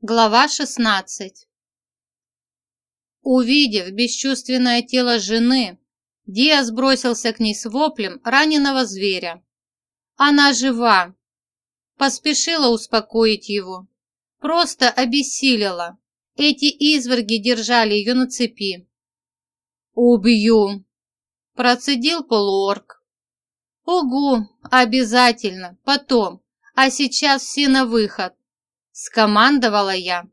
Глава 16 Увидев бесчувственное тело жены, Диас бросился к ней с воплем раненого зверя. Она жива. Поспешила успокоить его. Просто обессилила. Эти изверги держали ее на цепи. «Убью!» – процедил полуорг. «Угу, обязательно, потом, а сейчас все на выход!» – скомандовала я.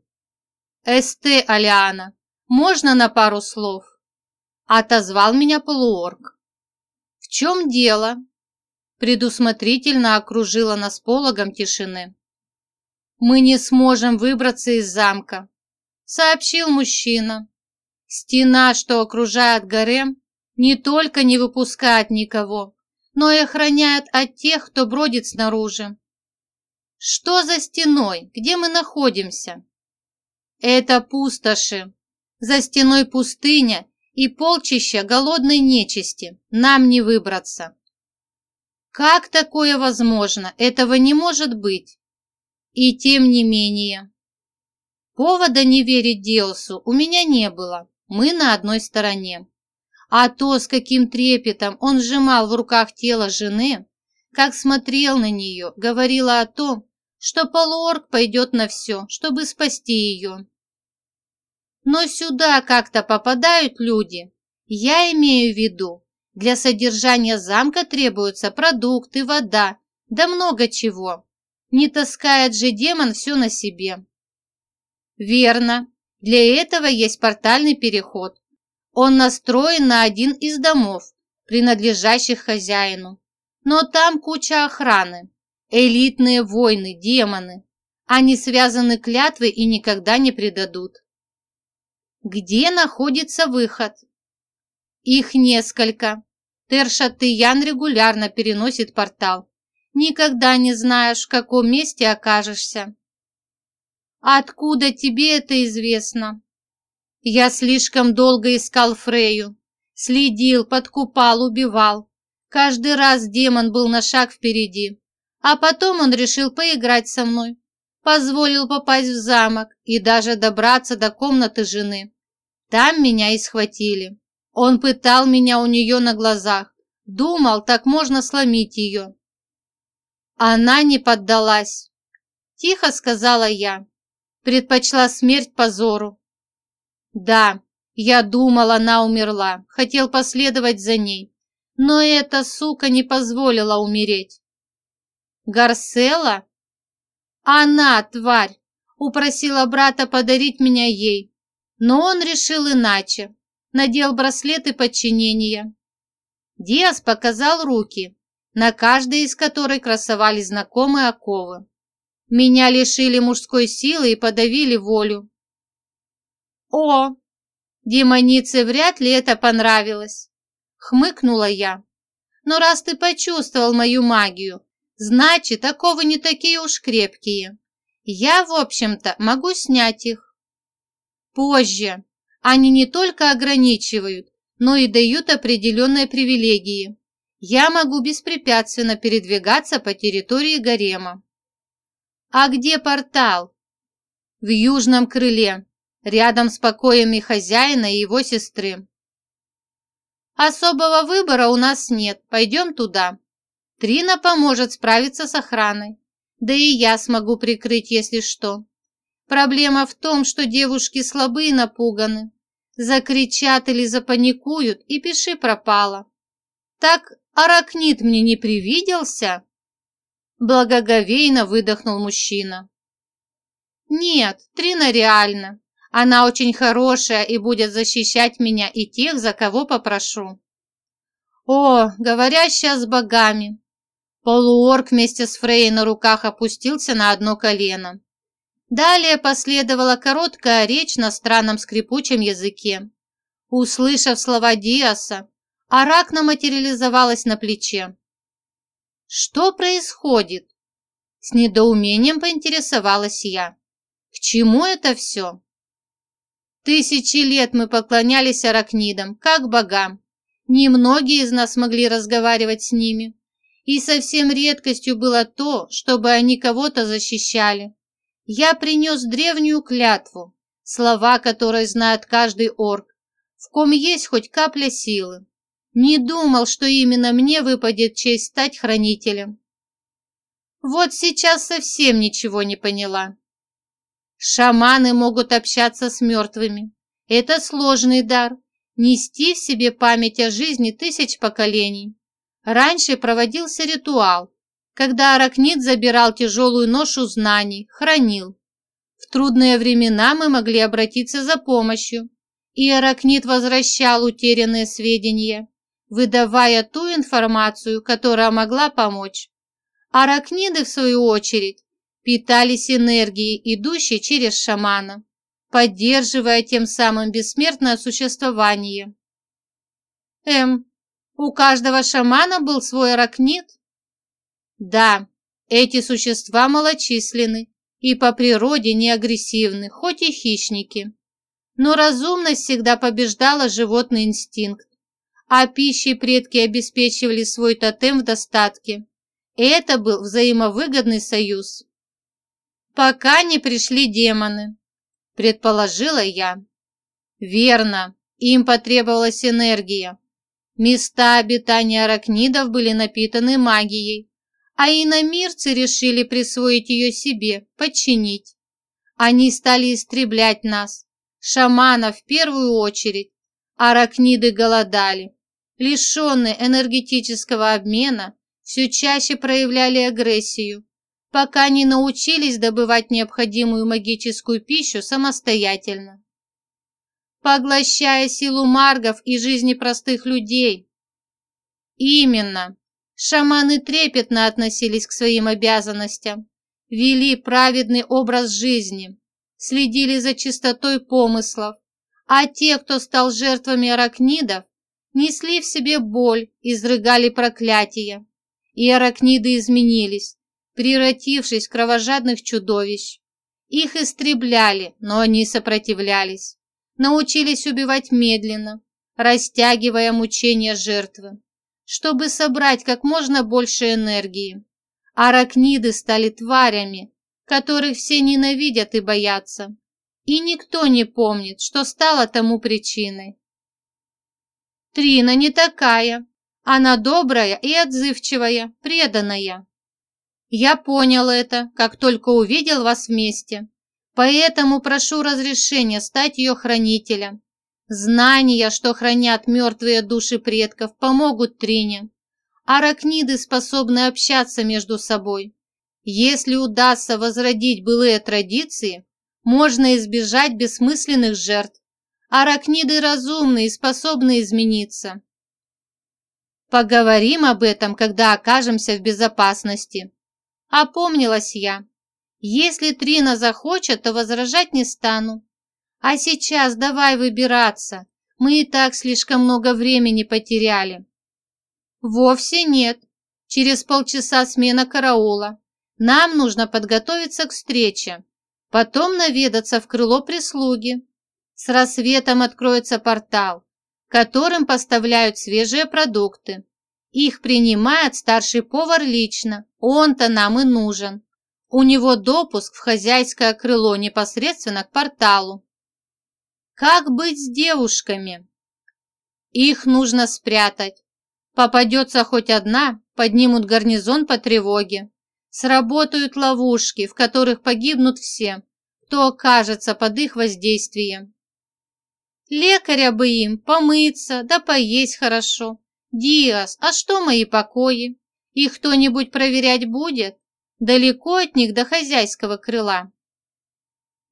«Эсте, Алиана, можно на пару слов?» – отозвал меня полуорг. «В чем дело?» – предусмотрительно окружила нас пологом тишины. «Мы не сможем выбраться из замка», – сообщил мужчина. «Стена, что окружает гарем, не только не выпускает никого, но и охраняет от тех, кто бродит снаружи. Что за стеной? Где мы находимся? Это пустоши. За стеной пустыня и полчища голодной нечисти. Нам не выбраться. Как такое возможно? Этого не может быть. И тем не менее. Повода не верить Диосу у меня не было. Мы на одной стороне. А то, с каким трепетом он сжимал в руках тело жены, как смотрел на нее, говорила о том, что полуорг пойдет на все, чтобы спасти ее. Но сюда как-то попадают люди. Я имею в виду, для содержания замка требуются продукты, вода, да много чего. Не таскает же демон все на себе. Верно, для этого есть портальный переход. Он настроен на один из домов, принадлежащих хозяину. Но там куча охраны. Элитные воины, демоны. Они связаны клятвой и никогда не предадут. Где находится выход? Их несколько. Тершатыян регулярно переносит портал. Никогда не знаешь, в каком месте окажешься. Откуда тебе это известно? Я слишком долго искал Фрею. Следил, подкупал, убивал. Каждый раз демон был на шаг впереди. А потом он решил поиграть со мной. Позволил попасть в замок и даже добраться до комнаты жены. Там меня и схватили. Он пытал меня у нее на глазах. Думал, так можно сломить ее. Она не поддалась. Тихо сказала я. Предпочла смерть позору. Да, я думал, она умерла. Хотел последовать за ней. Но эта сука не позволила умереть. Гарсела? Она, тварь, упросила брата подарить меня ей, но он решил иначе, надел браслеты подчинения. Диас показал руки, на каждой из которых красовались знакомые оковы. Меня лишили мужской силы и подавили волю. О, демонице вряд ли это понравилось, хмыкнула я. Но раз ты почувствовал мою магию, Значит, оковы не такие уж крепкие. Я, в общем-то, могу снять их. Позже. Они не только ограничивают, но и дают определенные привилегии. Я могу беспрепятственно передвигаться по территории гарема. А где портал? В южном крыле, рядом с покоями хозяина и его сестры. Особого выбора у нас нет, пойдем туда. Трина поможет справиться с охраной. Да и я смогу прикрыть, если что. Проблема в том, что девушки слабы и напуганы. Закричат или запаникуют, и пиши пропало. Так аракнит мне не привиделся? Благоговейно выдохнул мужчина. Нет, Трина реально. Она очень хорошая и будет защищать меня и тех, за кого попрошу. О, говорящая с богами, Полуорг вместе с Фрей на руках опустился на одно колено. Далее последовала короткая речь на странном скрипучем языке. Услышав слова Диаса, Аракна материализовалась на плече. «Что происходит?» С недоумением поинтересовалась я. «К чему это все?» Тысячи лет мы поклонялись аракнидам, как богам. Немногие из нас могли разговаривать с ними. И совсем редкостью было то, чтобы они кого-то защищали. Я принес древнюю клятву, слова которой знает каждый орк, в ком есть хоть капля силы. Не думал, что именно мне выпадет честь стать хранителем. Вот сейчас совсем ничего не поняла. Шаманы могут общаться с мертвыми. Это сложный дар, нести в себе память о жизни тысяч поколений. Раньше проводился ритуал, когда аракнит забирал тяжелую ношу знаний, хранил. В трудные времена мы могли обратиться за помощью, и аракнит возвращал утерянные сведения, выдавая ту информацию, которая могла помочь. Аракниды, в свою очередь, питались энергией, идущей через шамана, поддерживая тем самым бессмертное существование. М. У каждого шамана был свой аракнид? Да, эти существа малочисленны и по природе не агрессивны, хоть и хищники. Но разумность всегда побеждала животный инстинкт, а пищей предки обеспечивали свой тотем в достатке. Это был взаимовыгодный союз. Пока не пришли демоны, предположила я. Верно, им потребовалась энергия. Места обитания аракнидов были напитаны магией, а иномирцы решили присвоить ее себе, подчинить. Они стали истреблять нас, шаманов в первую очередь. Аракниды голодали. Лишенные энергетического обмена, все чаще проявляли агрессию, пока не научились добывать необходимую магическую пищу самостоятельно. Поглощая силу маргов и жизни простых людей. Именно, Шаманы трепетно относились к своим обязанностям, вели праведный образ жизни, следили за чистотой помыслов, а те, кто стал жертвами аракнидов, несли в себе боль, изрыгали проклятия. И аракниды изменились, превратившись в кровожадных чудовищ. Их истребляли, но они сопротивлялись, научились убивать медленно, растягивая мучения жертвы чтобы собрать как можно больше энергии. Аракниды стали тварями, которых все ненавидят и боятся. И никто не помнит, что стало тому причиной. Трина не такая. Она добрая и отзывчивая, преданная. Я понял это, как только увидел вас вместе. Поэтому прошу разрешения стать ее хранителем. Знания, что хранят мертвые души предков, помогут Трине. Аракниды способны общаться между собой. Если удастся возродить былые традиции, можно избежать бессмысленных жертв. Аракниды разумны и способны измениться. Поговорим об этом, когда окажемся в безопасности. Опомнилась я. Если Трина захочет, то возражать не стану. А сейчас давай выбираться. Мы и так слишком много времени потеряли. Вовсе нет. Через полчаса смена караула. Нам нужно подготовиться к встрече. Потом наведаться в крыло прислуги. С рассветом откроется портал, которым поставляют свежие продукты. Их принимает старший повар лично. Он-то нам и нужен. У него допуск в хозяйское крыло непосредственно к порталу. Как быть с девушками? Их нужно спрятать. Попадется хоть одна, поднимут гарнизон по тревоге. Сработают ловушки, в которых погибнут все, кто окажется под их воздействием. Лекаря бы им помыться, да поесть хорошо. Диас, а что мои покои? Их кто-нибудь проверять будет? Далеко от них до хозяйского крыла.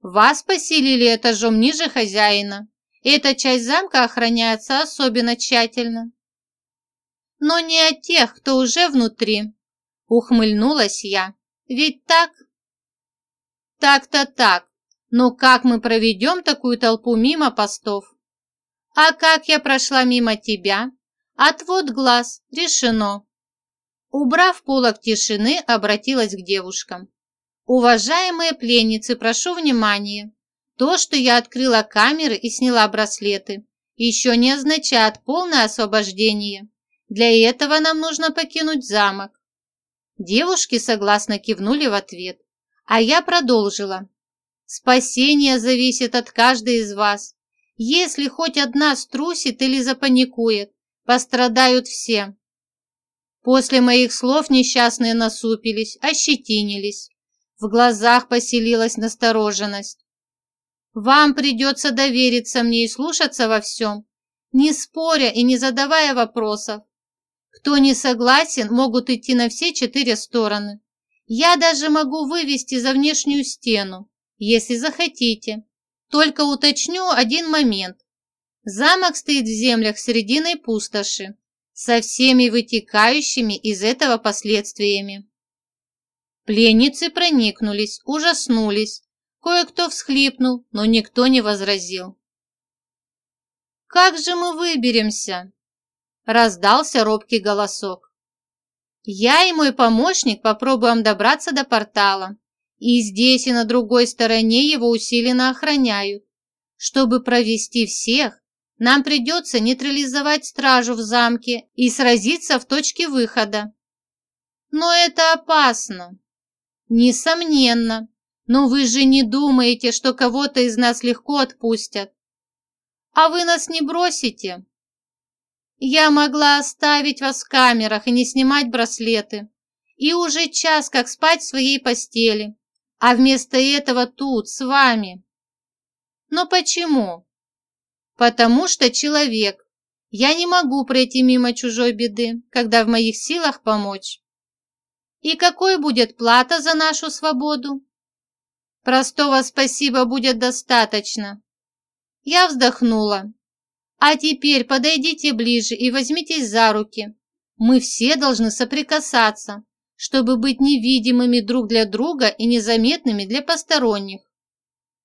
Вас поселили этажом ниже хозяина. Эта часть замка охраняется особенно тщательно. Но не от тех, кто уже внутри. Ухмыльнулась я. Ведь так? Так-то так. Но как мы проведем такую толпу мимо постов? А как я прошла мимо тебя? Отвод глаз. Решено. Убрав полок тишины, обратилась к девушкам. Уважаемые пленницы, прошу внимания. То, что я открыла камеры и сняла браслеты, еще не означает полное освобождение. Для этого нам нужно покинуть замок. Девушки согласно кивнули в ответ, А я продолжила. Спасение зависит от каждой из вас. Если хоть одна струсит или запаникует, пострадают все. После моих слов несчастные насупились, ощетинились. В глазах поселилась настороженность. Вам придется довериться мне и слушаться во всем, не споря и не задавая вопросов. Кто не согласен, могут идти на все четыре стороны. Я даже могу вывести за внешнюю стену, если захотите. Только уточню один момент. Замок стоит в землях срединой пустоши, со всеми вытекающими из этого последствиями. Пленницы проникнулись, ужаснулись. Кое-кто всхлипнул, но никто не возразил. «Как же мы выберемся?» Раздался робкий голосок. «Я и мой помощник попробуем добраться до портала. И здесь, и на другой стороне его усиленно охраняют. Чтобы провести всех, нам придется нейтрализовать стражу в замке и сразиться в точке выхода. Но это опасно. Несомненно. Но вы же не думаете, что кого-то из нас легко отпустят. А вы нас не бросите? Я могла оставить вас в камерах и не снимать браслеты. И уже час как спать в своей постели. А вместо этого тут, с вами. Но почему? Потому что человек. Я не могу пройти мимо чужой беды, когда в моих силах помочь. И какой будет плата за нашу свободу? Простого спасибо будет достаточно. Я вздохнула. А теперь подойдите ближе и возьмитесь за руки. Мы все должны соприкасаться, чтобы быть невидимыми друг для друга и незаметными для посторонних.